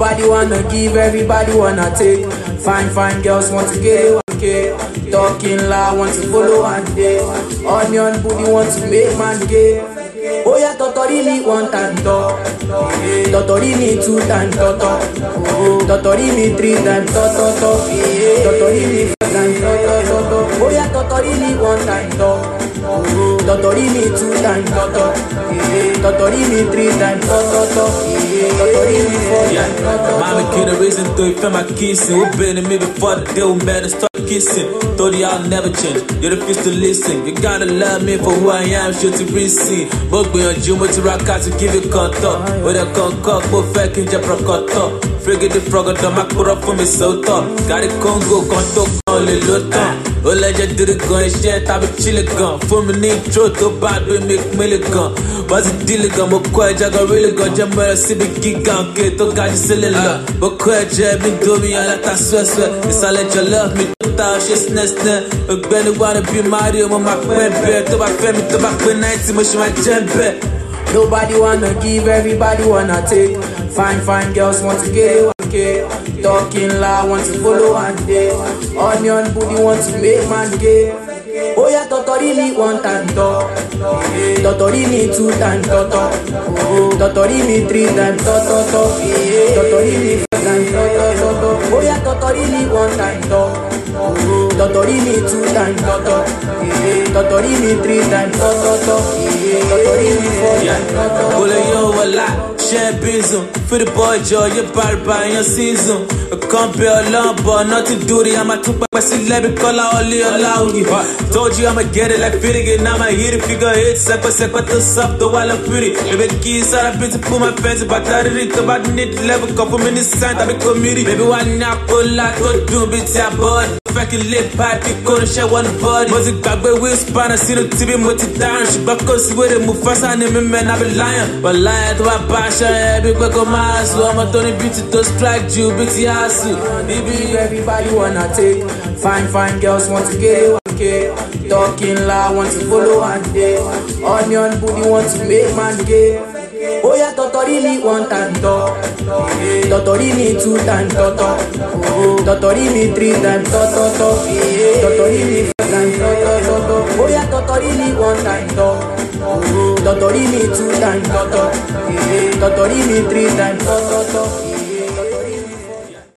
Nobody wanna give, everybody wanna take. Fine, fine girls want to get, want to get. Talking loud, want to follow and day. Onion booty want to make man gay. Ó yá tọ̀tọ̀rí one time talk. Tọ̀tọ̀rí mi two time tọ̀tọ̀. Tọ̀tọ̀rí mi three time tọ̀tọ̀tọ̀. Tọ̀tọ̀rí mi four time tọ̀tọ̀tọ̀. Ó yá tọ̀tọ̀rí one time talk tọ̀tọ̀rí mi two times tọ̀tọ̀ tọ̀tọ̀rí mi three times tọ̀tọ̀tọ̀ tọ̀tọ̀rí mi four times tọ̀tọ̀tọ̀. Mami kí the reason tó ìfẹ́ máa kissing been in mi before the day we met and start kissing torí I'll never change you refuse to listen you gotta love me for who I am ṣé o ti rí sí i mo gbìyànjú mo ti ra ká to give you kọ́ńtọ̀ ó dẹ̀ kọ́ńkọ́ mo fẹ́ kí n jẹ́ pọ̀kọ́tọ̀ fírígìdì fọ̀gọ̀dọ̀ máa kúrọ̀ fún mi sóòótọ́ gàrí kóńgò kan tó kàn lè lóòótọ́ ó lẹ́jẹ̀ dídí gan iṣẹ́ tàbí chile gan fún mi ní ìtró tó bá gbé mi pínlẹ̀ gan wọ́n ti dílé gan mo kọ́ ẹja gan rílẹ̀ gan jẹ́ mọ́ ẹ síbi gíga òkè tó ga jù sílẹ̀ lọ mo kọ́ ẹjẹ́ mi domi aláta sẹ́sẹ́ ìsàlẹ̀ jọlọ́ mi tó ta ṣe sinẹ́sinẹ́ ọgbẹ́ni wà ní bí mario mo máa pẹ́ bẹ́ẹ̀ tó bá fẹ́ mi tó bá pé náìtì mo ṣe máa jẹ́ bẹ́ẹ̀. Nobody wanna give, everybody wanna take. Fine, fine girls want to get, want to get. Talking la want to follow and day. Onion booty want to make man gay. Oh yeah, totori me one time talk. Totori me two time toto. Totori me three time toto. Totori me four time toto. Oh yeah, totori me one time talk. Totori me two time toto. Totori me three time toto. Totori season. For the boy joy, you bad by your season. I can't be a but nothing duty. I'm a two by my celebrity, call out all your loud. Told you I'ma get it like feeling it. Now I hit it, figure it. Sepa sepa to sub the while I'm pretty. Baby keys are a bit to pull my fence, but I did it about need level. Couple minutes, time I be community. Maybe why not pull out? Go do bit, yeah, boy. fẹ́ kí n lè bá a bí kó ránṣẹ́ wọnú bọ́ọ̀dì. mo ti gbàgbé wheel spanner sínú tíbí mo ti dáràn ṣùgbọ́n kò sí wèrè mú fásán ni mi mẹ́ná bí lion. wọ́n lion tó bá bá aṣọ yẹn bí pé kó máa sùn ọmọ tó ní beauty tó strike ju beauty house. níbi everybody wanna take fine fine girls want to get it want to get it talking loud want to follow and dey onion booty want to make man gay ó yá tọ̀tọ̀rí mi one tàǹtọ̀ tọ̀tọ̀rí mi two tàǹtọ̀tọ̀ tọ̀tọ̀rí mi three tàǹtọ̀tọ̀tọ̀ tọ̀tọ̀rí mi four tàǹtọ̀tọ̀tọ̀ ó yá tọ̀tọ̀rí mi one tàǹtọ̀ tọ̀tọ̀rí mi two tàǹtọ̀tọ̀ tọ̀tọ̀rí mi three tàǹtọ̀tọ̀tọ̀.